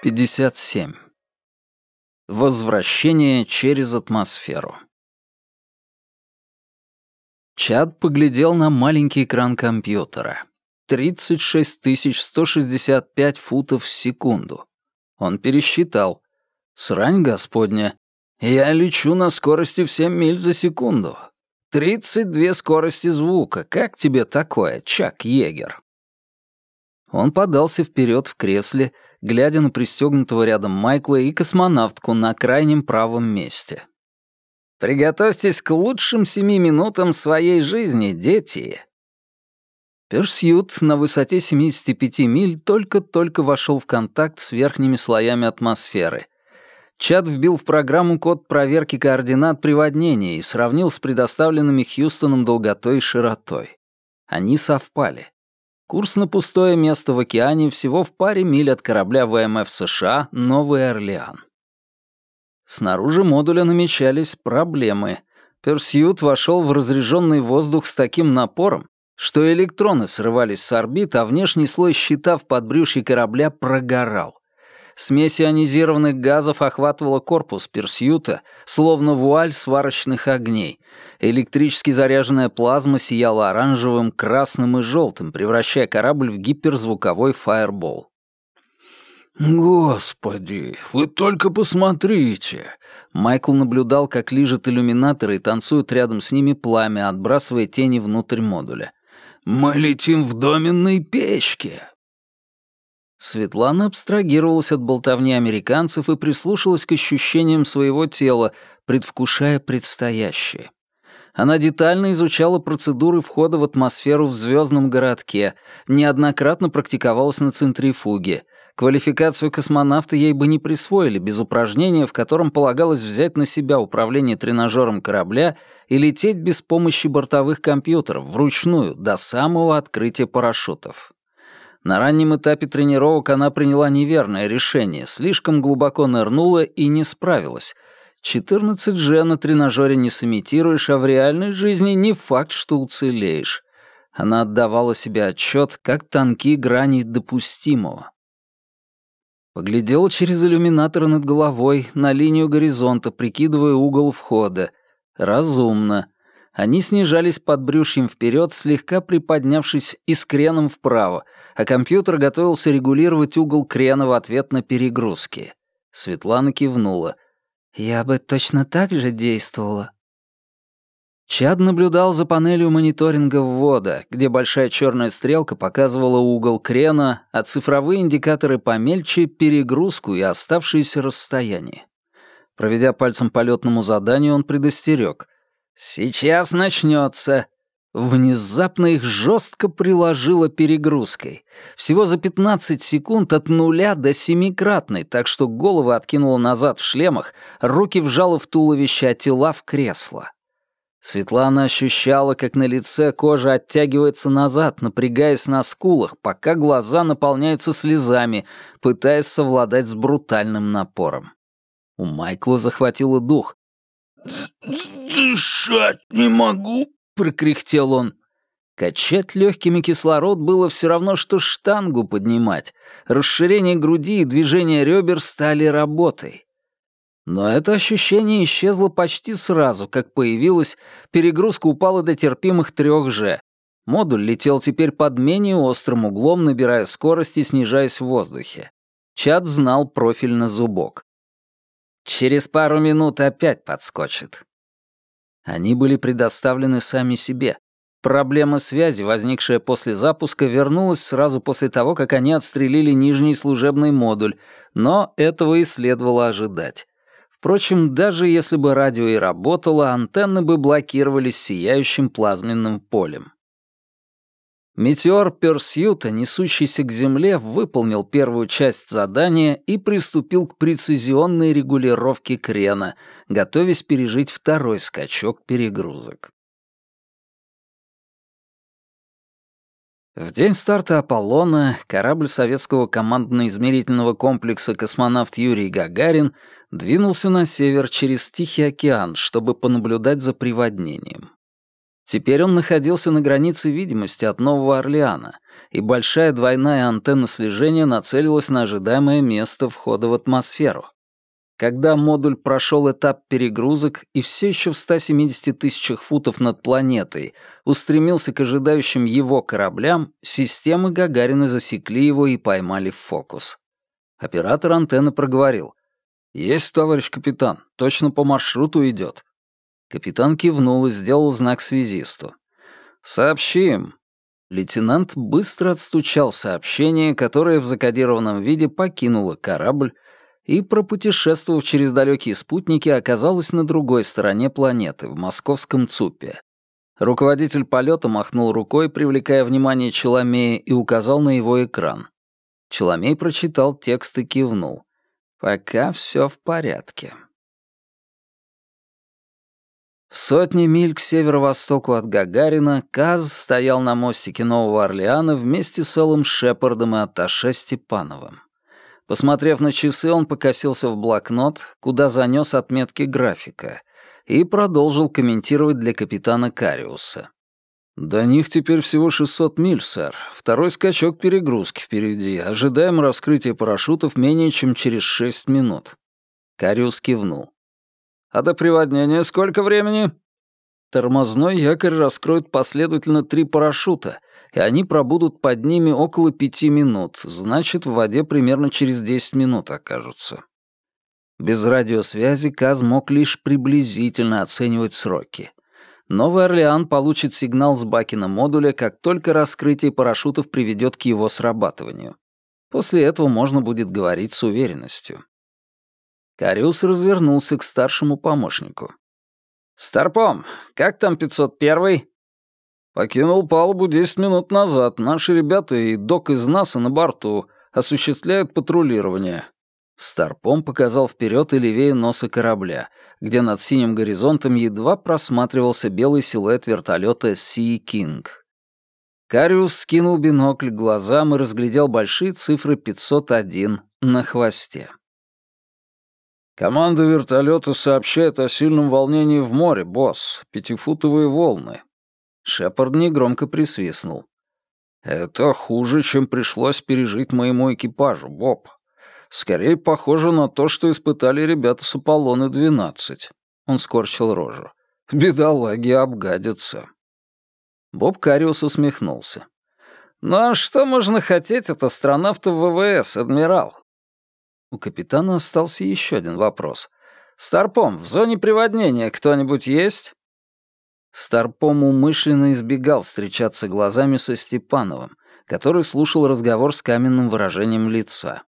57. Возвращение через атмосферу. Чад поглядел на маленький экран компьютера. 36 165 футов в секунду. Он пересчитал. Срань господня. Я лечу на скорости в 7 миль за секунду. 32 скорости звука. Как тебе такое, Чак Егер? Он подался вперед в кресле, глядя на пристегнутого рядом Майкла и космонавтку на крайнем правом месте. «Приготовьтесь к лучшим семи минутам своей жизни, дети!» Персьют на высоте 75 миль только-только вошел в контакт с верхними слоями атмосферы. Чад вбил в программу код проверки координат приводнения и сравнил с предоставленными Хьюстоном долготой и широтой. Они совпали. Курс на пустое место в океане всего в паре миль от корабля ВМФ США «Новый Орлеан». Снаружи модуля намечались проблемы. Персьют вошел в разряженный воздух с таким напором, что электроны срывались с орбит, а внешний слой щита в подбрюшье корабля прогорал. Смесь ионизированных газов охватывала корпус Персьюта, словно вуаль сварочных огней. Электрически заряженная плазма сияла оранжевым, красным и желтым, превращая корабль в гиперзвуковой фаербол. «Господи, вы только посмотрите!» Майкл наблюдал, как лижет иллюминаторы и танцуют рядом с ними пламя, отбрасывая тени внутрь модуля. «Мы летим в доменной печке!» Светлана абстрагировалась от болтовни американцев и прислушалась к ощущениям своего тела, предвкушая предстоящее. Она детально изучала процедуры входа в атмосферу в звездном городке, неоднократно практиковалась на центрифуге. Квалификацию космонавта ей бы не присвоили без упражнения, в котором полагалось взять на себя управление тренажером корабля и лететь без помощи бортовых компьютеров вручную до самого открытия парашютов. На раннем этапе тренировок она приняла неверное решение, слишком глубоко нырнула и не справилась. 14G на тренажере не сымитируешь, а в реальной жизни не факт, что уцелеешь. Она отдавала себе отчет, как тонки грани допустимого. Поглядела через иллюминаторы над головой на линию горизонта, прикидывая угол входа. Разумно. Они снижались под брюшьем вперед, слегка приподнявшись и с креном вправо, а компьютер готовился регулировать угол крена в ответ на перегрузки. Светлана кивнула. «Я бы точно так же действовала». Чад наблюдал за панелью мониторинга ввода, где большая черная стрелка показывала угол крена, а цифровые индикаторы помельче — перегрузку и оставшееся расстояние. Проведя пальцем по летному заданию, он предостерег. «Сейчас начнется. Внезапно их жестко приложило перегрузкой. Всего за 15 секунд от нуля до семикратной, так что головы откинуло назад в шлемах, руки вжало в туловище, а тела в кресло. Светлана ощущала, как на лице кожа оттягивается назад, напрягаясь на скулах, пока глаза наполняются слезами, пытаясь совладать с брутальным напором. У Майкла захватило дух. «Дышать не могу», — прокряхтел он. Качать легкими кислород было все равно, что штангу поднимать. Расширение груди и движение ребер стали работой. Но это ощущение исчезло почти сразу, как появилось, перегрузка упала до терпимых трех же. Модуль летел теперь под менее острым углом, набирая скорость и снижаясь в воздухе. Чат знал профиль на зубок. Через пару минут опять подскочит. Они были предоставлены сами себе. Проблема связи, возникшая после запуска, вернулась сразу после того, как они отстрелили нижний служебный модуль, но этого и следовало ожидать. Впрочем, даже если бы радио и работало, антенны бы блокировались сияющим плазменным полем. Метеор Персьюта, несущийся к Земле, выполнил первую часть задания и приступил к прецизионной регулировке крена, готовясь пережить второй скачок перегрузок. В день старта Аполлона корабль советского командно-измерительного комплекса «Космонавт Юрий Гагарин» двинулся на север через Тихий океан, чтобы понаблюдать за приводнением. Теперь он находился на границе видимости от Нового Орлеана, и большая двойная антенна слежения нацелилась на ожидаемое место входа в атмосферу. Когда модуль прошел этап перегрузок и все еще в 170 тысячах футов над планетой устремился к ожидающим его кораблям, системы Гагарина засекли его и поймали в фокус. Оператор антенны проговорил. «Есть, товарищ капитан, точно по маршруту идет». Капитан кивнул и сделал знак связисту. «Сообщим». Лейтенант быстро отстучал сообщение, которое в закодированном виде покинуло корабль, и, пропутешествовав через далекие спутники, оказалась на другой стороне планеты, в московском ЦУПе. Руководитель полета махнул рукой, привлекая внимание Челомея, и указал на его экран. Челомей прочитал текст и кивнул. «Пока все в порядке». В сотне миль к северо-востоку от Гагарина Каз стоял на мостике Нового Орлеана вместе с Эллом Шепардом и Атташе Степановым. Посмотрев на часы, он покосился в блокнот, куда занес отметки графика, и продолжил комментировать для капитана Кариуса. «До них теперь всего 600 миль, сэр. Второй скачок перегрузки впереди. Ожидаем раскрытия парашютов менее чем через 6 минут». Кариус кивнул. «А до приводнения сколько времени?» Тормозной якорь раскроет последовательно три парашюта, и они пробудут под ними около пяти минут, значит, в воде примерно через десять минут окажутся. Без радиосвязи Каз мог лишь приблизительно оценивать сроки. Новый Орлеан получит сигнал с Бакина модуля, как только раскрытие парашютов приведет к его срабатыванию. После этого можно будет говорить с уверенностью. Кариус развернулся к старшему помощнику. «Старпом, как там 501-й?» Покинул палубу 10 минут назад. Наши ребята и док из НАСА на борту осуществляют патрулирование. Старпом показал вперед и левее носа корабля, где над синим горизонтом едва просматривался белый силуэт вертолета Sea King. Кариус скинул бинокль к глазам и разглядел большие цифры 501 на хвосте. «Команда вертолета сообщает о сильном волнении в море, босс. Пятифутовые волны. Шепард негромко присвистнул. «Это хуже, чем пришлось пережить моему экипажу, Боб. Скорее похоже на то, что испытали ребята с Аполлоны-12». Он скорчил рожу. «Бедолаги обгадятся». Боб Кариус усмехнулся. «Ну а что можно хотеть от астронавтов ВВС, адмирал?» У капитана остался еще один вопрос. «Старпом, в зоне приводнения кто-нибудь есть?» Старпом умышленно избегал встречаться глазами со Степановым, который слушал разговор с каменным выражением лица.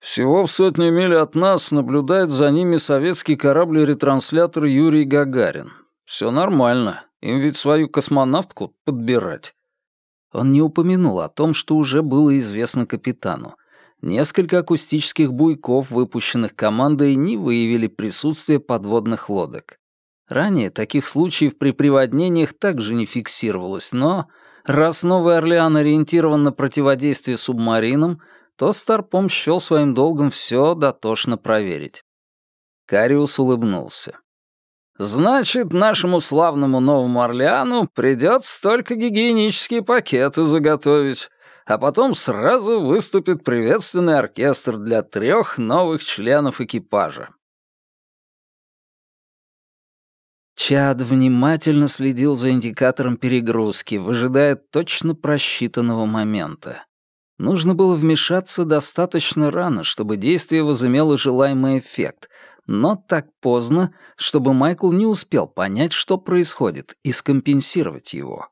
«Всего в сотни миль от нас наблюдает за ними советский корабль-ретранслятор Юрий Гагарин. Все нормально, им ведь свою космонавтку подбирать». Он не упомянул о том, что уже было известно капитану. Несколько акустических буйков, выпущенных командой, не выявили присутствие подводных лодок. Ранее таких случаев при приводнениях также не фиксировалось, но раз Новый Орлеан ориентирован на противодействие субмаринам, то Старпом счел своим долгом все дотошно проверить. Кариус улыбнулся. «Значит, нашему славному Новому Орлеану придется только гигиенические пакеты заготовить, а потом сразу выступит приветственный оркестр для трех новых членов экипажа. Чад внимательно следил за индикатором перегрузки, выжидая точно просчитанного момента. Нужно было вмешаться достаточно рано, чтобы действие возымело желаемый эффект, но так поздно, чтобы Майкл не успел понять, что происходит, и скомпенсировать его.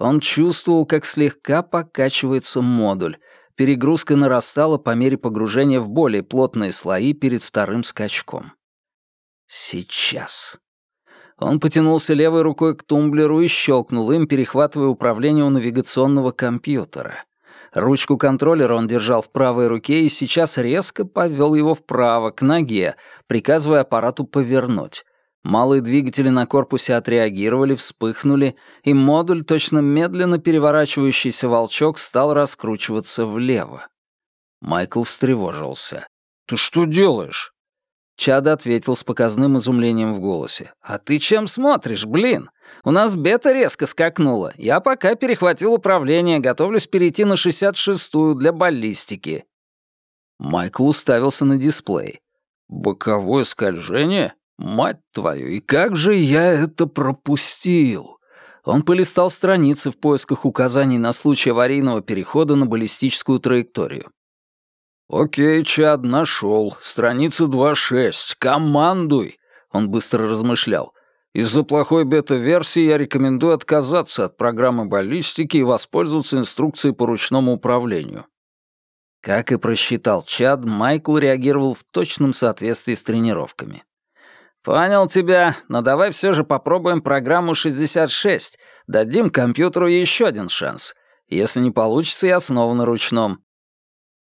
Он чувствовал, как слегка покачивается модуль. Перегрузка нарастала по мере погружения в более плотные слои перед вторым скачком. Сейчас. Он потянулся левой рукой к тумблеру и щелкнул им, перехватывая управление у навигационного компьютера. Ручку контроллера он держал в правой руке и сейчас резко повел его вправо, к ноге, приказывая аппарату повернуть. Малые двигатели на корпусе отреагировали, вспыхнули, и модуль, точно медленно переворачивающийся волчок, стал раскручиваться влево. Майкл встревожился. «Ты что делаешь?» Чад ответил с показным изумлением в голосе. «А ты чем смотришь, блин? У нас бета резко скакнула. Я пока перехватил управление, готовлюсь перейти на 66-ю для баллистики». Майкл уставился на дисплей. «Боковое скольжение? Мать твою, и как же я это пропустил!» Он полистал страницы в поисках указаний на случай аварийного перехода на баллистическую траекторию. «Окей, Чад, нашел. Страница 2.6. Командуй!» Он быстро размышлял. «Из-за плохой бета-версии я рекомендую отказаться от программы баллистики и воспользоваться инструкцией по ручному управлению». Как и просчитал Чад, Майкл реагировал в точном соответствии с тренировками. «Понял тебя, но давай все же попробуем программу 66. Дадим компьютеру еще один шанс. Если не получится, я снова на ручном.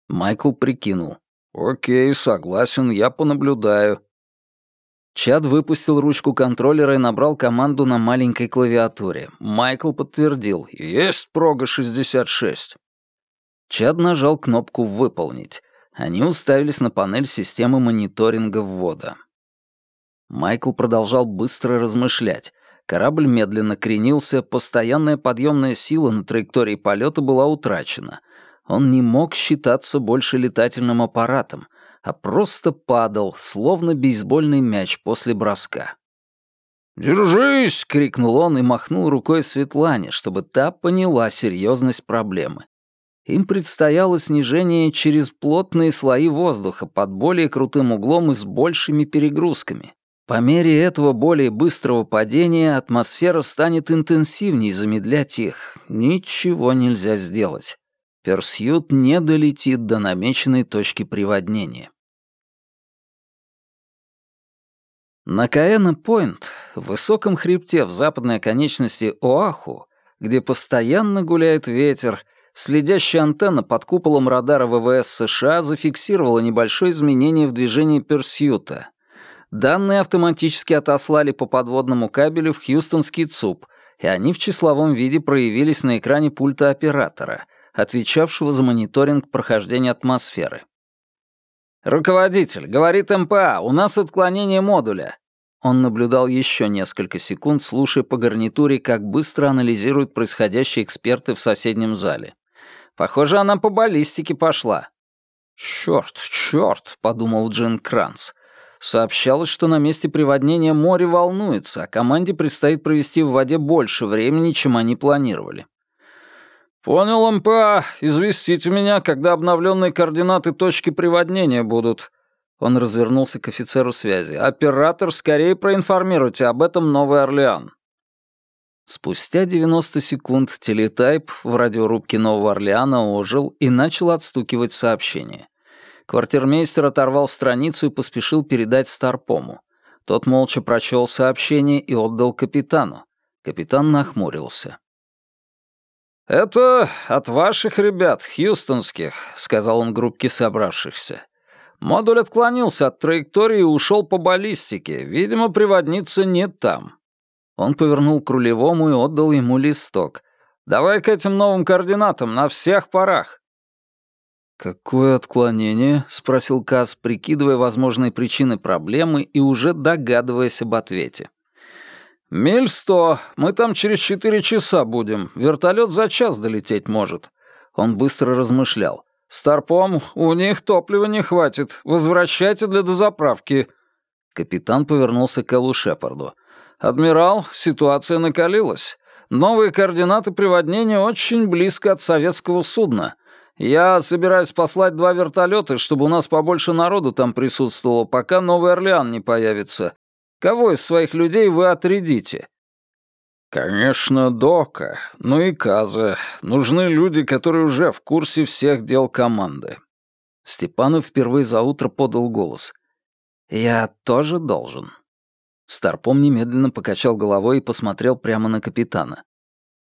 Майкл прикинул. «Окей, согласен, я понаблюдаю». Чад выпустил ручку контроллера и набрал команду на маленькой клавиатуре. Майкл подтвердил. «Есть прога 66». Чад нажал кнопку «Выполнить». Они уставились на панель системы мониторинга ввода. Майкл продолжал быстро размышлять. Корабль медленно кренился, постоянная подъемная сила на траектории полета была утрачена — он не мог считаться больше летательным аппаратом, а просто падал, словно бейсбольный мяч после броска. «Держись!» — крикнул он и махнул рукой Светлане, чтобы та поняла серьезность проблемы. Им предстояло снижение через плотные слои воздуха под более крутым углом и с большими перегрузками. По мере этого более быстрого падения атмосфера станет интенсивнее замедлять их. Ничего нельзя сделать. Персьют не долетит до намеченной точки приводнения. На Каэна-Пойнт, в высоком хребте в западной оконечности Оаху, где постоянно гуляет ветер, следящая антенна под куполом радара ВВС США зафиксировала небольшое изменение в движении Персьюта. Данные автоматически отослали по подводному кабелю в Хьюстонский ЦУП, и они в числовом виде проявились на экране пульта оператора — отвечавшего за мониторинг прохождения атмосферы. «Руководитель, говорит МПА, у нас отклонение модуля». Он наблюдал еще несколько секунд, слушая по гарнитуре, как быстро анализируют происходящие эксперты в соседнем зале. «Похоже, она по баллистике пошла». «Чёрт, чёрт», — подумал Джин Кранц. Сообщалось, что на месте приводнения море волнуется, а команде предстоит провести в воде больше времени, чем они планировали. «Понял, МПА. Известите меня, когда обновленные координаты точки приводнения будут». Он развернулся к офицеру связи. «Оператор, скорее проинформируйте об этом Новый Орлеан». Спустя 90 секунд телетайп в радиорубке Нового Орлеана ожил и начал отстукивать сообщение. Квартирмейстер оторвал страницу и поспешил передать Старпому. Тот молча прочел сообщение и отдал капитану. Капитан нахмурился. «Это от ваших ребят, хьюстонских», — сказал он группке собравшихся. «Модуль отклонился от траектории и ушел по баллистике. Видимо, приводница не там». Он повернул к рулевому и отдал ему листок. «Давай к этим новым координатам на всех парах». «Какое отклонение?» — спросил Каз, прикидывая возможные причины проблемы и уже догадываясь об ответе. «Миль сто. Мы там через четыре часа будем. Вертолет за час долететь может». Он быстро размышлял. «Старпом, у них топлива не хватит. Возвращайте для дозаправки». Капитан повернулся к Эллу Шепарду. «Адмирал, ситуация накалилась. Новые координаты приводнения очень близко от советского судна. Я собираюсь послать два вертолета, чтобы у нас побольше народу там присутствовало, пока Новый Орлеан не появится. Кого из своих людей вы отрядите?» «Конечно, Дока, ну и Каза. Нужны люди, которые уже в курсе всех дел команды». Степанов впервые за утро подал голос. «Я тоже должен». Старпом немедленно покачал головой и посмотрел прямо на капитана.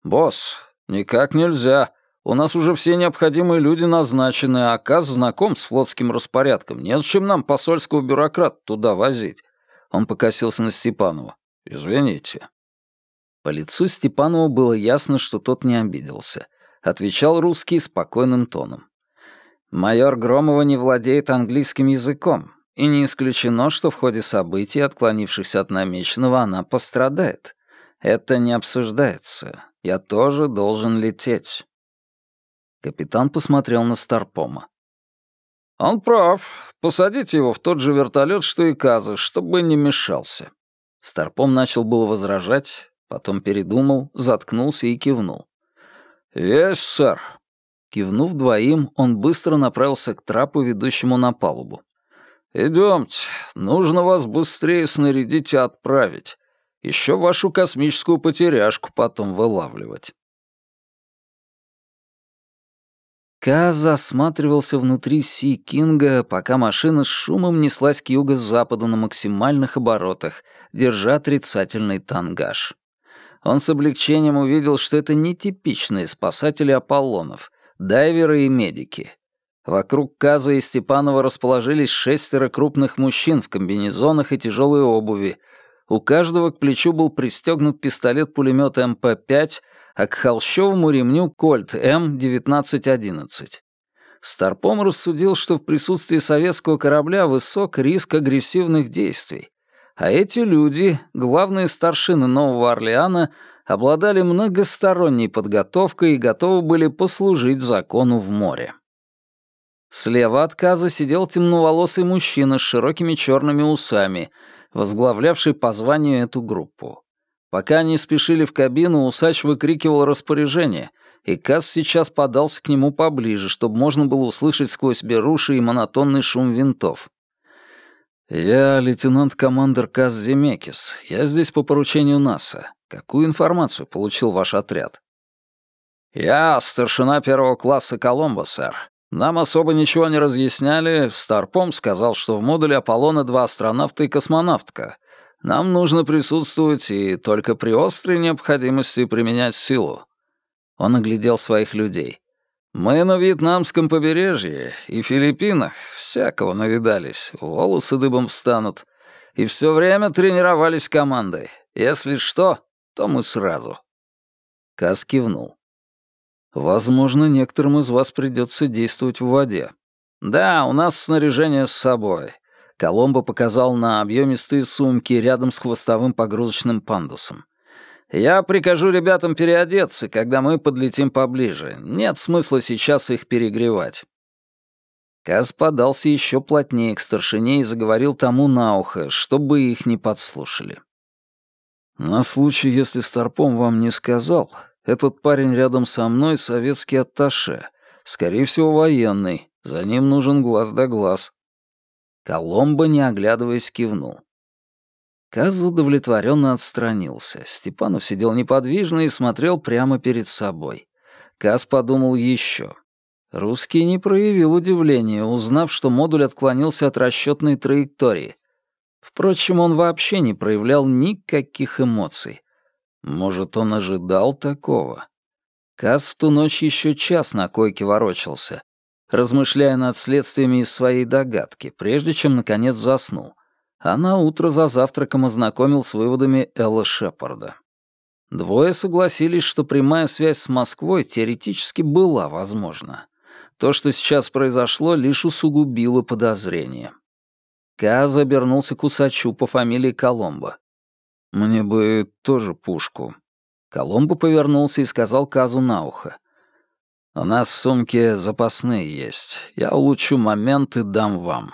«Босс, никак нельзя. У нас уже все необходимые люди назначены, а Каз знаком с флотским распорядком. Незачем нам посольского бюрократа туда возить. Он покосился на Степанова. «Извините». По лицу Степанова было ясно, что тот не обиделся. Отвечал русский спокойным тоном. «Майор Громова не владеет английским языком. и не исключено, что в ходе событий, отклонившихся от намеченного, она пострадает. Это не обсуждается. Я тоже должен лететь. Капитан посмотрел на Старпома. «Он прав. Посадите его в тот же вертолет, что и Казы, чтобы не мешался». Старпом начал было возражать, потом передумал, заткнулся и кивнул. «Есть, сэр». Кивнув двоим, он быстро направился к трапу, ведущему на палубу. «Идемте, нужно вас быстрее снарядить и отправить. Еще вашу космическую потеряшку потом вылавливать». Каз осматривался внутри Си Кинга, пока машина с шумом неслась к юго-западу на максимальных оборотах, держа отрицательный тангаж. Он с облегчением увидел, что это не типичные спасатели Аполлонов, дайверы и медики. Вокруг Каза и Степанова расположились шестеро крупных мужчин в комбинезонах и тяжелой обуви. У каждого к плечу был пристегнут пистолет-пулемет МП-5, а к холщовому ремню кольт М-1911. Старпом рассудил, что в присутствии советского корабля высок риск агрессивных действий, а эти люди, главные старшины Нового Орлеана, обладали многосторонней подготовкой и готовы были послужить закону в море. Слева от Каза сидел темноволосый мужчина с широкими черными усами, возглавлявший по званию эту группу. Пока они спешили в кабину, усач выкрикивал распоряжение, и Касс сейчас подался к нему поближе, чтобы можно было услышать сквозь беруши и монотонный шум винтов. «Я лейтенант-командер Касс Земекис. Я здесь по поручению НАСА. Какую информацию получил ваш отряд?» «Я старшина первого класса Коломбо, сэр. Нам особо ничего не разъясняли. Старпом сказал, что в модуле Аполлона два астронавта и космонавтка — нам нужно присутствовать и только при острой необходимости применять силу». Он оглядел своих людей. «Мы на Вьетнамском побережье и Филиппинах всякого навидались, волосы дыбом встанут, и все время тренировались командой. Если что, то мы сразу». Кас кивнул. «Возможно, некоторым из вас придется действовать в воде. Да, у нас снаряжение с собой. Коломбо показал на объемистые сумки рядом с хвостовым погрузочным пандусом. «Я прикажу ребятам переодеться, когда мы подлетим поближе. Нет смысла сейчас их перегревать». Каз подался еще плотнее к старшине и заговорил тому на ухо, чтобы их не подслушали. «На случай, если Старпом вам не сказал, этот парень рядом со мной — советский атташе, скорее всего, военный. За ним нужен глаз да глаз. Коломбо, не оглядываясь, кивнул. Каз удовлетворенно отстранился. Степанов сидел неподвижно и смотрел прямо перед собой. Каз подумал еще. Русский не проявил удивления, узнав, что модуль отклонился от расчетной траектории. Впрочем, он вообще не проявлял никаких эмоций. Может, он ожидал такого? Каз в ту ночь еще час на койке ворочался, размышляя над следствиями из своей догадки, прежде чем, наконец, заснул, а на утро за завтраком ознакомил с выводами Элла Шепарда. Двое согласились, что прямая связь с Москвой теоретически была возможна. То, что сейчас произошло, лишь усугубило подозрение. Каз обернулся к усачу по фамилии Коломбо. «Мне бы тоже пушку». Коломбо повернулся и сказал Казу на ухо. У нас в сумке запасные есть. Я улучшу момент и дам вам.